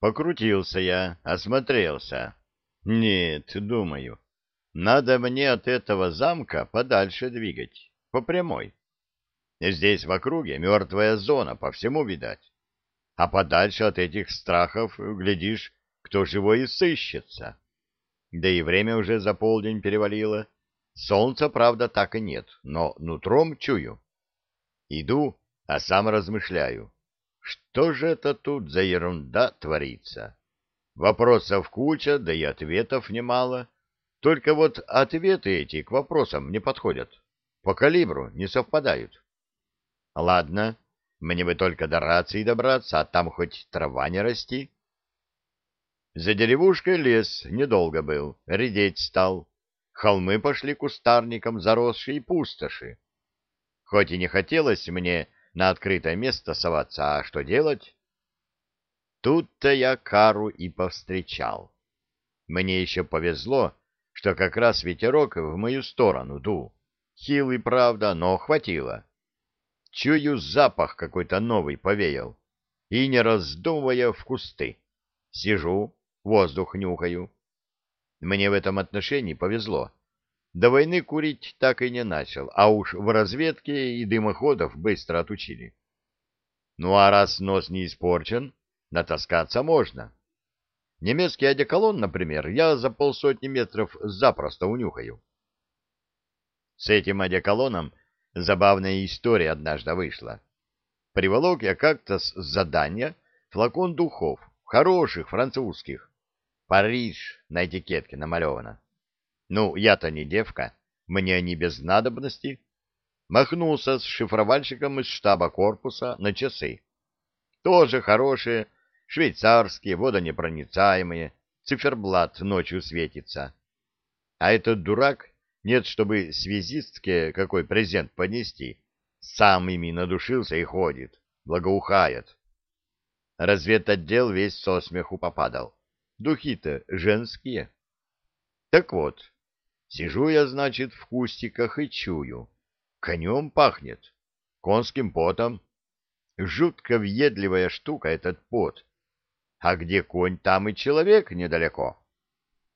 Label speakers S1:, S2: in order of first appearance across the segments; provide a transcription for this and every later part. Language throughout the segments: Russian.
S1: Покрутился я, осмотрелся. Нет, думаю, надо мне от этого замка подальше двигать, по прямой. Здесь в округе мертвая зона, по всему видать. А подальше от этих страхов, глядишь, кто живой и сыщется. Да и время уже за полдень перевалило. Солнца, правда, так и нет, но нутром чую. Иду, а сам размышляю. Что же это тут за ерунда творится? Вопросов куча, да и ответов немало. Только вот ответы эти к вопросам не подходят. По калибру не совпадают. Ладно, мне бы только до рации добраться, а там хоть трава не расти. За деревушкой лес недолго был, редеть стал. Холмы пошли кустарником заросшие пустоши. Хоть и не хотелось мне на открытое место соваться, а что делать? Тут-то я кару и повстречал. Мне еще повезло, что как раз ветерок в мою сторону дул. Хилый, правда, но хватило. Чую, запах какой-то новый повеял. И, не раздумывая, в кусты. Сижу, воздух нюхаю. Мне в этом отношении повезло. До войны курить так и не начал, а уж в разведке и дымоходов быстро отучили. Ну а раз нос не испорчен, натаскаться можно. Немецкий одеколон, например, я за полсотни метров запросто унюхаю. С этим одеколоном забавная история однажды вышла. Приволок я как-то с задания флакон духов, хороших французских. Париж на этикетке намалевано. Ну, я-то не девка, мне не без надобности. Махнулся с шифровальщиком из штаба корпуса на часы. Тоже хорошие, швейцарские, водонепроницаемые, циферблат ночью светится. А этот дурак, нет, чтобы связистке какой презент понести, сам ими надушился и ходит, благоухает. Разведотдел весь со смеху попадал. Духи-то женские. Так вот, сижу я, значит, в кустиках и чую. Конем пахнет, конским потом. Жутко въедливая штука этот пот. А где конь, там и человек недалеко.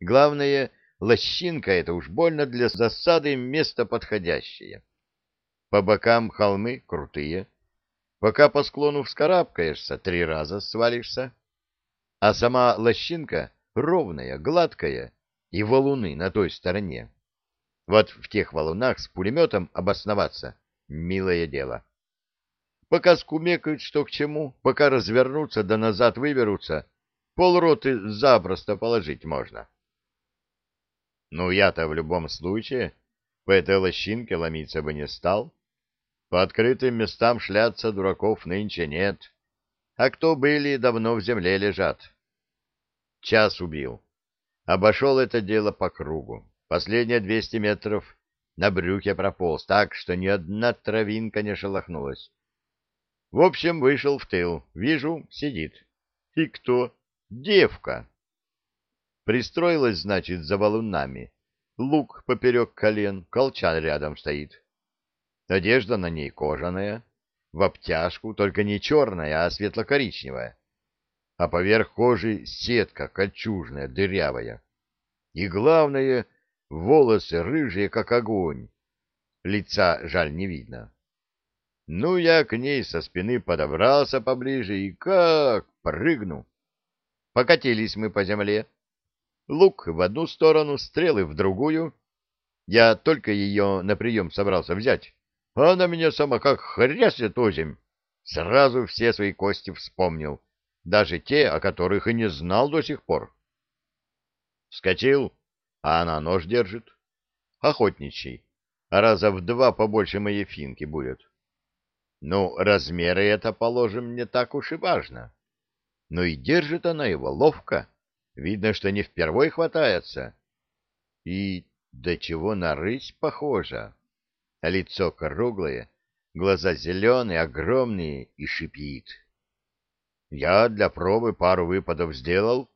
S1: Главное, лощинка это уж больно для засады место подходящее. По бокам холмы крутые. Пока по склону вскарабкаешься, три раза свалишься. А сама лощинка ровная, гладкая, и валуны на той стороне. Вот в тех валунах с пулеметом обосноваться — милое дело. Пока скумекают, что к чему, пока развернутся да назад выберутся, полроты запросто положить можно. Ну, я-то в любом случае по этой лощинке ломиться бы не стал. По открытым местам шляться дураков нынче нет. А кто были, давно в земле лежат. Час убил. Обошел это дело по кругу. Последние двести метров на брюхе прополз, так что ни одна травинка не шелохнулась. В общем, вышел в тыл. Вижу, сидит. И кто? Девка. Пристроилась, значит, за валунами. Лук поперек колен, колчан рядом стоит. Одежда на ней кожаная, в обтяжку, только не черная, а светло-коричневая а поверх кожи сетка кольчужная, дырявая. И главное, волосы рыжие, как огонь. Лица, жаль, не видно. Ну, я к ней со спины подобрался поближе и как прыгну. Покатились мы по земле. Лук в одну сторону, стрелы в другую. Я только ее на прием собрался взять. Она меня сама как хрясет озимь. Сразу все свои кости вспомнил даже те, о которых и не знал до сих пор. Вскочил, а она нож держит. Охотничий, раза в два побольше моей финки будет. Ну, размеры это, положим, не так уж и важно. Но и держит она его ловко. Видно, что не впервой хватается. И до чего на рысь похожа. Лицо круглое, глаза зеленые, огромные и шипит. Я для пробы пару выпадов сделал.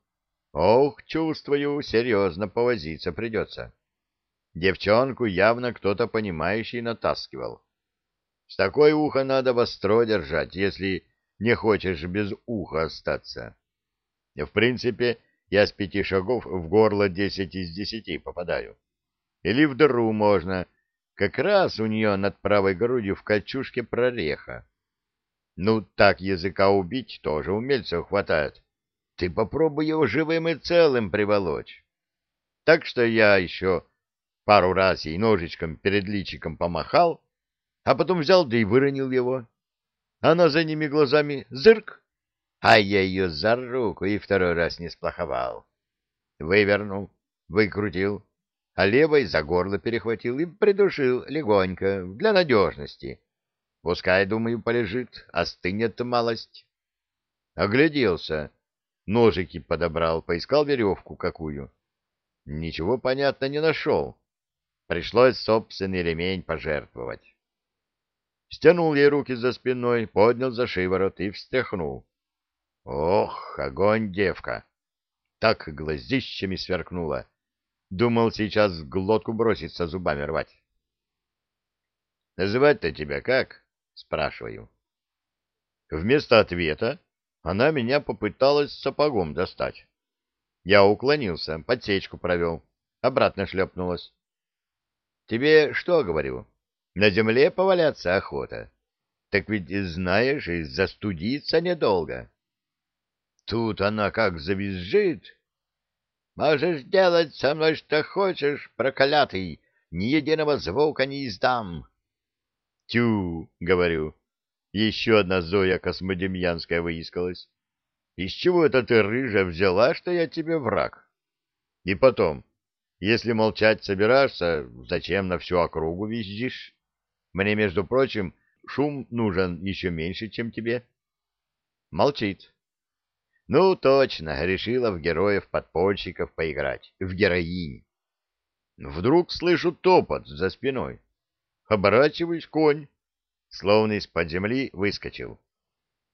S1: Ох, чувствую, серьезно повозиться придется. Девчонку явно кто-то понимающий натаскивал. С такой ухо надо востро держать, если не хочешь без уха остаться. В принципе, я с пяти шагов в горло десять из десяти попадаю. Или в дыру можно, как раз у нее над правой грудью в кольчужке прореха. Ну, так языка убить тоже умельцев хватает. Ты попробуй его живым и целым приволочь. Так что я еще пару раз ей ножичком перед личиком помахал, а потом взял да и выронил его. Она за ними глазами зырк, а я ее за руку и второй раз не сплоховал. Вывернул, выкрутил, а левой за горло перехватил и придушил легонько, для надежности. Пускай, думаю, полежит, остынет малость. Огляделся, ножики подобрал, поискал веревку какую. Ничего, понятно, не нашел. Пришлось собственный ремень пожертвовать. Стянул ей руки за спиной, поднял за шиворот и встряхнул. Ох, огонь, девка! Так глазищами сверкнула. Думал, сейчас глотку бросится зубами рвать. «Называть-то тебя как?» — спрашиваю. Вместо ответа она меня попыталась сапогом достать. Я уклонился, подсечку провел, обратно шлепнулась. «Тебе что, — говорю, — на земле поваляться охота? Так ведь, знаешь, и застудиться недолго». Тут она как завизжит. «Можешь делать со мной что хочешь, проклятый, ни единого звука не издам». «Тю!» — говорю. Еще одна Зоя Космодемьянская выискалась. «Из чего это ты, рыжая, взяла, что я тебе враг?» «И потом, если молчать собираешься, зачем на всю округу визжишь? Мне, между прочим, шум нужен еще меньше, чем тебе». Молчит. Ну, точно, решила в героев-подпольщиков поиграть, в героинь. Вдруг слышу топот за спиной. Оборачиваюсь, конь, словно из-под земли выскочил.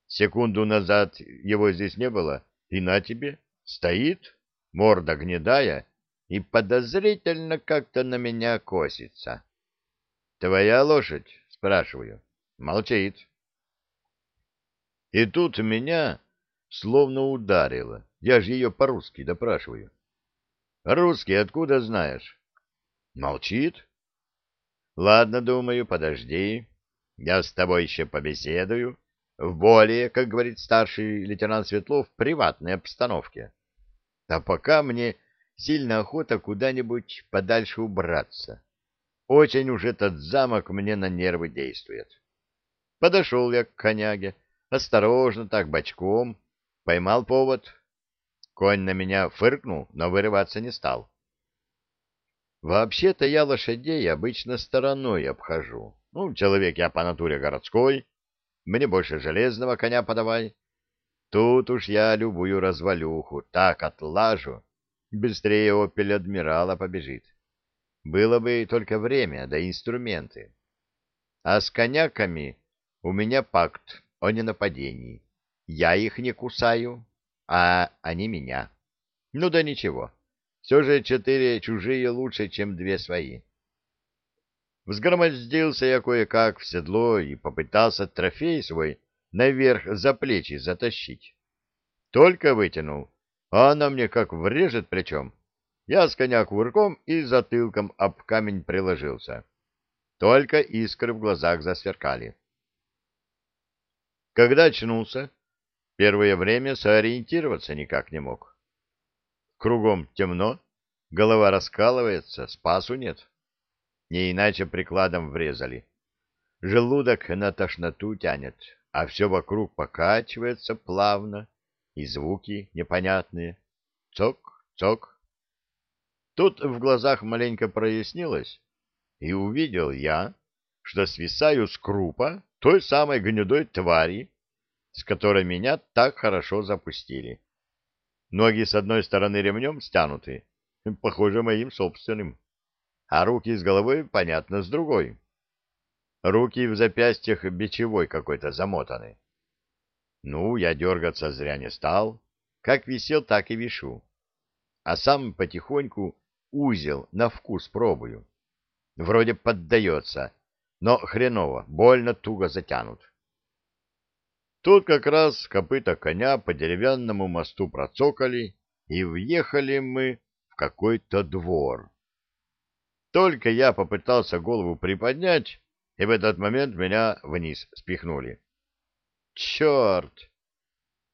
S1: Секунду назад его здесь не было, и на тебе, стоит, морда гнедая, и подозрительно как-то на меня косится. «Твоя лошадь?» — спрашиваю. Молчит. И тут меня словно ударило. Я же ее по-русски допрашиваю. «Русский откуда знаешь?» «Молчит?» «Ладно, думаю, подожди. Я с тобой еще побеседую. В более, как говорит старший лейтенант Светлов, приватной обстановке. А пока мне сильно охота куда-нибудь подальше убраться. Очень уж этот замок мне на нервы действует». Подошел я к коняге, осторожно так бочком, Поймал повод. Конь на меня фыркнул, но вырываться не стал. Вообще-то я лошадей обычно стороной обхожу. Ну, человек я по натуре городской, мне больше железного коня подавай. Тут уж я любую развалюху так отлажу, быстрее опель адмирала побежит. Было бы только время да инструменты. А с коняками у меня пакт о ненападении. Я их не кусаю, а они меня. Ну да ничего. Все же четыре чужие лучше, чем две свои. Взгромоздился я кое-как в седло и попытался трофей свой наверх за плечи затащить. Только вытянул, а она мне как врежет плечом. Я с коня кувырком и затылком об камень приложился. Только искры в глазах засверкали. Когда очнулся, Первое время сориентироваться никак не мог. Кругом темно, голова раскалывается, спасу нет. Не иначе прикладом врезали. Желудок на тошноту тянет, а все вокруг покачивается плавно, и звуки непонятные. Цок, цок. Тут в глазах маленько прояснилось, и увидел я, что свисаю с крупа той самой гнедой твари, с которой меня так хорошо запустили. Ноги с одной стороны ремнем стянуты, похоже, моим собственным, а руки с головой, понятно, с другой. Руки в запястьях бичевой какой-то замотаны. Ну, я дергаться зря не стал. Как висел, так и вишу. А сам потихоньку узел на вкус пробую. Вроде поддается, но хреново, больно туго затянут. Тут как раз копыта коня по деревянному мосту процокали, и въехали мы в какой-то двор. Только я попытался голову приподнять, и в этот момент меня вниз спихнули. Черт!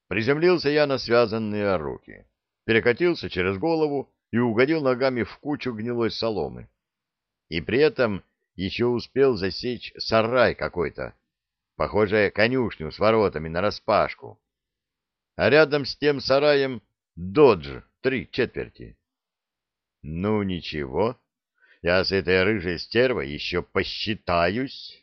S1: Приземлился я на связанные руки, перекатился через голову и угодил ногами в кучу гнилой соломы. И при этом еще успел засечь сарай какой-то, похоже, конюшню с воротами нараспашку. А рядом с тем сараем додж три четверти. Ну, ничего, я с этой рыжей стервой еще посчитаюсь.